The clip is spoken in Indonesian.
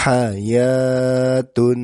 Hayatun.